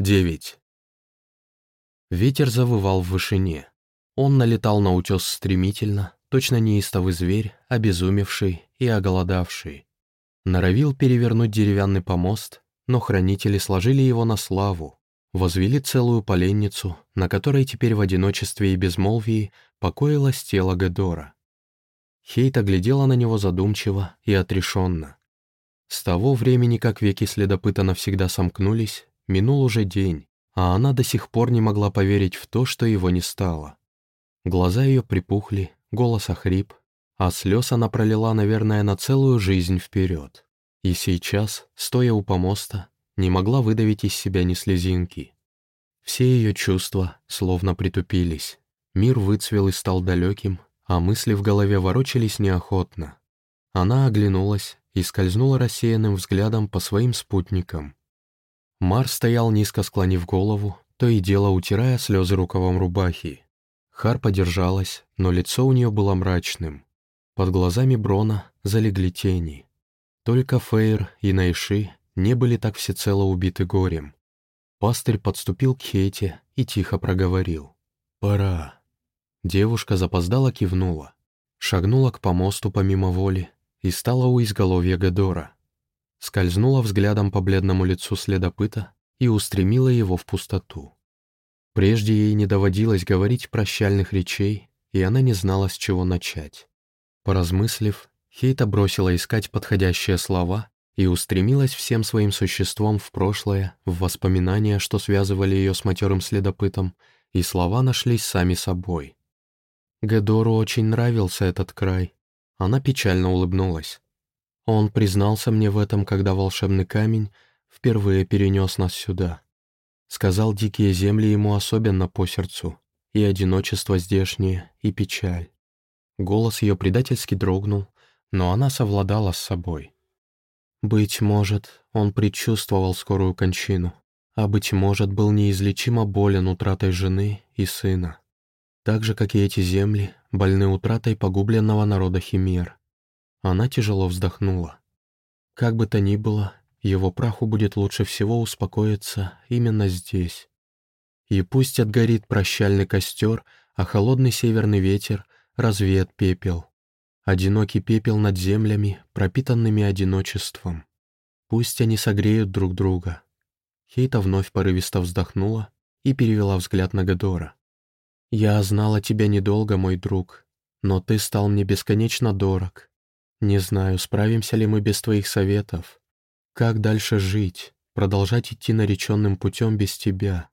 9. Ветер завывал в вышине. Он налетал на утес стремительно, точно неистовый зверь, обезумевший и оголодавший. Норовил перевернуть деревянный помост, но хранители сложили его на славу, возвели целую поленницу, на которой теперь в одиночестве и безмолвии покоилось тело Гедора. Хейт оглядела на него задумчиво и отрешенно. С того времени, как веки следопыта навсегда сомкнулись, Минул уже день, а она до сих пор не могла поверить в то, что его не стало. Глаза ее припухли, голос охрип, а слез она пролила, наверное, на целую жизнь вперед. И сейчас, стоя у помоста, не могла выдавить из себя ни слезинки. Все ее чувства словно притупились. Мир выцвел и стал далеким, а мысли в голове ворочались неохотно. Она оглянулась и скользнула рассеянным взглядом по своим спутникам. Мар стоял низко склонив голову, то и дело утирая слезы рукавом рубахи. Хар подержалась, но лицо у нее было мрачным. Под глазами Брона залегли тени. Только Фейр и Найши не были так всецело убиты горем. Пастырь подступил к Хейте и тихо проговорил. «Пора». Девушка запоздала кивнула, шагнула к помосту помимо воли и стала у изголовья Гадора скользнула взглядом по бледному лицу следопыта и устремила его в пустоту. Прежде ей не доводилось говорить прощальных речей, и она не знала, с чего начать. Поразмыслив, Хейта бросила искать подходящие слова и устремилась всем своим существом в прошлое, в воспоминания, что связывали ее с матерым следопытом, и слова нашлись сами собой. Гедору очень нравился этот край. Она печально улыбнулась. Он признался мне в этом, когда волшебный камень впервые перенес нас сюда. Сказал, дикие земли ему особенно по сердцу, и одиночество здешнее, и печаль. Голос ее предательски дрогнул, но она совладала с собой. Быть может, он предчувствовал скорую кончину, а, быть может, был неизлечимо болен утратой жены и сына. Так же, как и эти земли, больны утратой погубленного народа Химер. Она тяжело вздохнула. Как бы то ни было, его праху будет лучше всего успокоиться именно здесь. И пусть отгорит прощальный костер, а холодный северный ветер развеет пепел. Одинокий пепел над землями, пропитанными одиночеством. Пусть они согреют друг друга. Хейта вновь порывисто вздохнула и перевела взгляд на Гадора. «Я знала тебя недолго, мой друг, но ты стал мне бесконечно дорог. Не знаю, справимся ли мы без твоих советов. Как дальше жить, продолжать идти нареченным путем без тебя?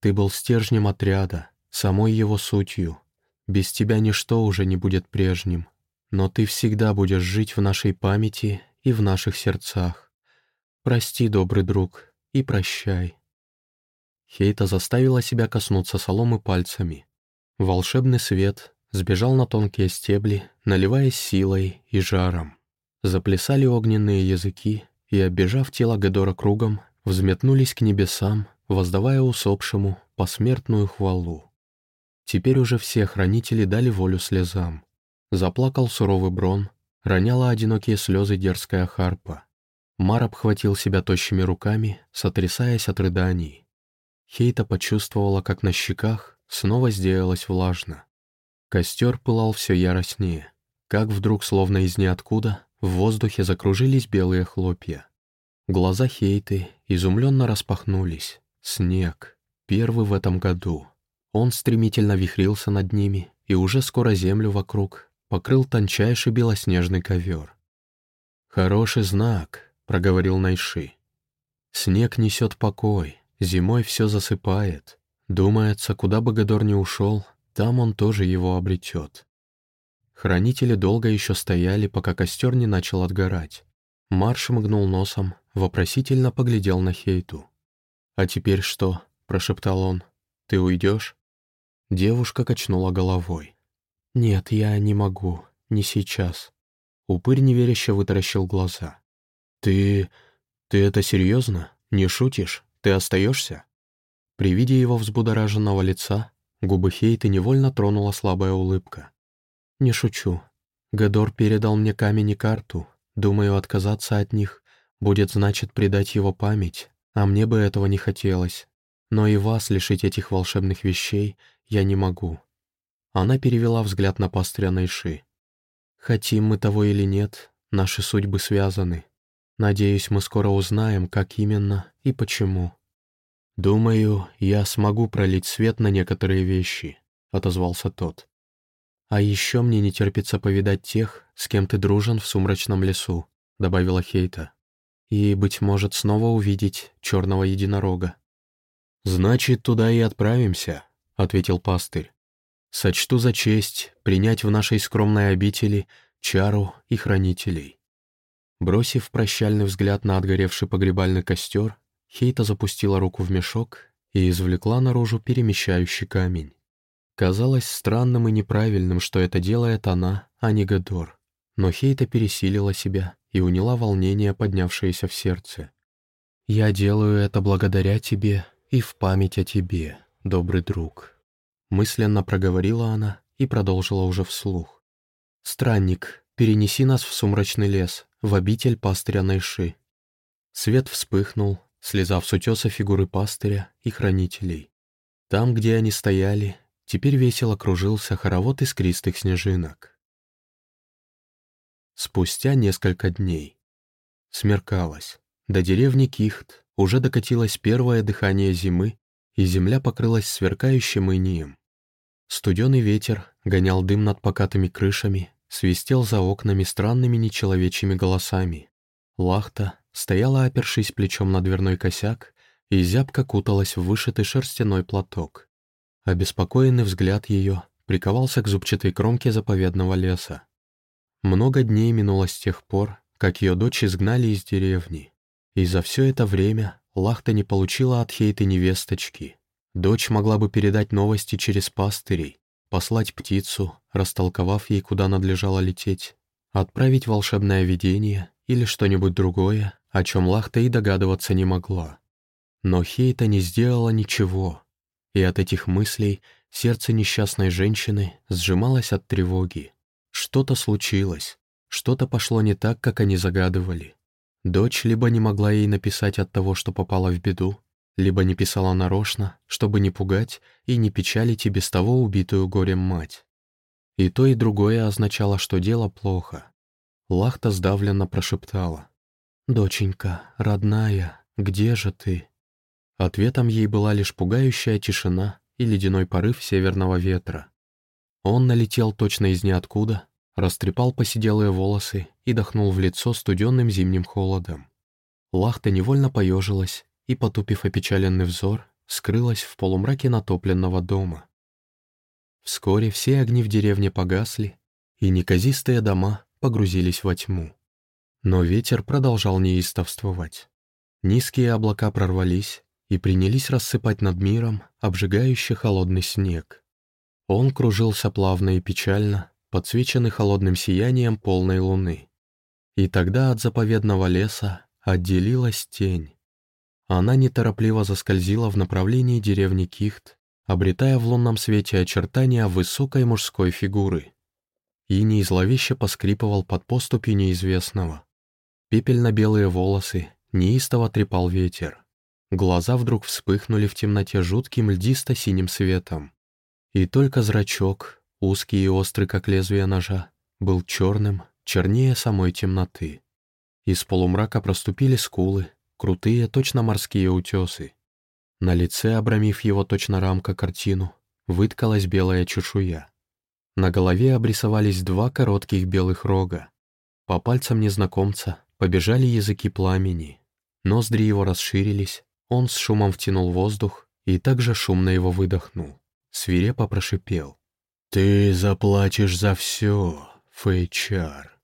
Ты был стержнем отряда, самой его сутью. Без тебя ничто уже не будет прежним. Но ты всегда будешь жить в нашей памяти и в наших сердцах. Прости, добрый друг, и прощай. Хейта заставила себя коснуться соломы пальцами. Волшебный свет сбежал на тонкие стебли, наливаясь силой и жаром. Заплясали огненные языки, и, оббежав тело Гедора кругом, взметнулись к небесам, воздавая усопшему посмертную хвалу. Теперь уже все хранители дали волю слезам. Заплакал суровый Брон, роняла одинокие слезы дерзкая харпа. Мар обхватил себя тощими руками, сотрясаясь от рыданий. Хейта почувствовала, как на щеках снова сделалось влажно. Костер пылал все яростнее. Как вдруг, словно из ниоткуда, в воздухе закружились белые хлопья. Глаза Хейты изумленно распахнулись. Снег. Первый в этом году. Он стремительно вихрился над ними, и уже скоро землю вокруг покрыл тончайший белоснежный ковер. «Хороший знак», — проговорил Найши. «Снег несет покой, зимой все засыпает. Думается, куда бы Гадор не ушел, там он тоже его обретет. Хранители долго еще стояли, пока костер не начал отгорать. Марш мгнул носом, вопросительно поглядел на Хейту. «А теперь что?» — прошептал он. «Ты уйдешь?» Девушка качнула головой. «Нет, я не могу. Не сейчас». Упырь неверяще вытаращил глаза. «Ты... ты это серьезно? Не шутишь? Ты остаешься?» При виде его взбудораженного лица Губы Хейты невольно тронула слабая улыбка. «Не шучу. Гадор передал мне камень и карту. Думаю, отказаться от них будет значит предать его память, а мне бы этого не хотелось. но и вас лишить этих волшебных вещей я не могу». Она перевела взгляд на пастыря Найши. «Хотим мы того или нет, наши судьбы связаны. Надеюсь, мы скоро узнаем, как именно и почему». «Думаю, я смогу пролить свет на некоторые вещи», — отозвался тот. «А еще мне не терпится повидать тех, с кем ты дружен в сумрачном лесу», — добавила Хейта. «И, быть может, снова увидеть черного единорога». «Значит, туда и отправимся», — ответил пастырь. «Сочту за честь принять в нашей скромной обители чару и хранителей». Бросив прощальный взгляд на отгоревший погребальный костер, Хейта запустила руку в мешок и извлекла наружу перемещающий камень. Казалось странным и неправильным, что это делает она, а не Гадор. Но Хейта пересилила себя и уняла волнение, поднявшееся в сердце. «Я делаю это благодаря тебе и в память о тебе, добрый друг», мысленно проговорила она и продолжила уже вслух. «Странник, перенеси нас в сумрачный лес, в обитель пастыря Найши». Свет вспыхнул, слезав с утеса фигуры пастыря и хранителей. Там, где они стояли, теперь весело кружился хоровод искристых снежинок. Спустя несколько дней. Смеркалось. До деревни Кихт уже докатилось первое дыхание зимы, и земля покрылась сверкающим инием. Студеный ветер гонял дым над покатыми крышами, свистел за окнами странными нечеловечьими голосами. Лахта стояла, опершись плечом на дверной косяк, и зябко куталась в вышитый шерстяной платок. Обеспокоенный взгляд ее приковался к зубчатой кромке заповедного леса. Много дней минуло с тех пор, как ее дочь изгнали из деревни. И за все это время Лахта не получила от Хейты невесточки. Дочь могла бы передать новости через пастырей, послать птицу, растолковав ей, куда надлежало лететь, отправить волшебное видение или что-нибудь другое, о чем Лахта и догадываться не могла. Но Хейта не сделала ничего, и от этих мыслей сердце несчастной женщины сжималось от тревоги. Что-то случилось, что-то пошло не так, как они загадывали. Дочь либо не могла ей написать от того, что попала в беду, либо не писала нарочно, чтобы не пугать и не печалить и без того убитую горем мать. И то, и другое означало, что дело плохо. Лахта сдавленно прошептала. «Доченька, родная, где же ты?» Ответом ей была лишь пугающая тишина и ледяной порыв северного ветра. Он налетел точно из ниоткуда, растрепал посиделые волосы и дохнул в лицо студенным зимним холодом. Лахта невольно поежилась и, потупив опечаленный взор, скрылась в полумраке натопленного дома. Вскоре все огни в деревне погасли, и неказистые дома погрузились во тьму. Но ветер продолжал неистовствовать. Низкие облака прорвались и принялись рассыпать над миром обжигающий холодный снег. Он кружился плавно и печально, подсвеченный холодным сиянием полной луны. И тогда от заповедного леса отделилась тень. Она неторопливо заскользила в направлении деревни Кихт, обретая в лунном свете очертания высокой мужской фигуры. Иний зловеще поскрипывал под поступью неизвестного. Пепельно-белые волосы неистово трепал ветер. Глаза вдруг вспыхнули в темноте жутким льдисто-синим светом. И только зрачок, узкий и острый, как лезвие ножа, был черным, чернее самой темноты. Из полумрака проступили скулы, крутые, точно морские утесы. На лице, обрамив его точно рамка картину, выткалась белая чешуя. На голове обрисовались два коротких белых рога. По пальцам незнакомца побежали языки пламени. Ноздри его расширились, он с шумом втянул воздух и также шумно его выдохнул. Свирепо прошипел. «Ты заплатишь за все, Фейчар».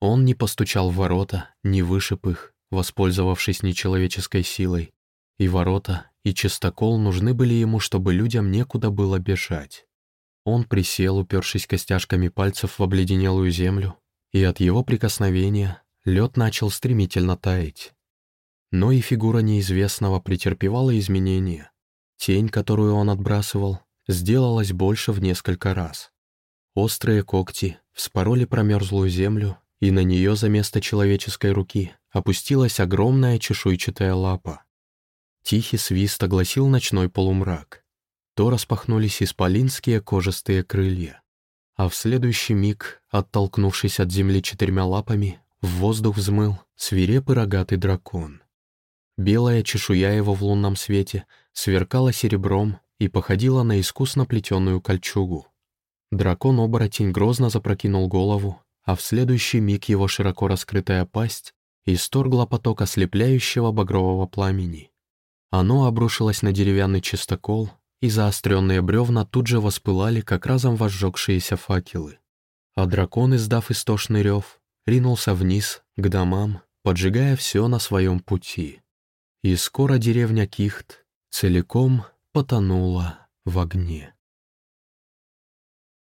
Он не постучал в ворота, не вышиб их, воспользовавшись нечеловеческой силой. И ворота, и чистокол нужны были ему, чтобы людям некуда было бежать. Он присел, упершись костяшками пальцев в обледенелую землю, и от его прикосновения лед начал стремительно таять. Но и фигура неизвестного претерпевала изменения. Тень, которую он отбрасывал, сделалась больше в несколько раз. Острые когти вспороли промерзлую землю, и на нее за место человеческой руки опустилась огромная чешуйчатая лапа. Тихий свист огласил ночной полумрак. То распахнулись исполинские кожистые крылья. А в следующий миг, оттолкнувшись от земли четырьмя лапами, в воздух взмыл свирепый рогатый дракон. Белая чешуя его в лунном свете сверкала серебром и походила на искусно плетеную кольчугу. Дракон-оборотень грозно запрокинул голову, а в следующий миг его широко раскрытая пасть исторгла поток ослепляющего багрового пламени. Оно обрушилось на деревянный чистокол, и заостренные бревна тут же воспылали, как разом возжегшиеся факелы. А дракон, издав истошный рев, ринулся вниз, к домам, поджигая все на своем пути. И скоро деревня Кихт целиком потонула в огне.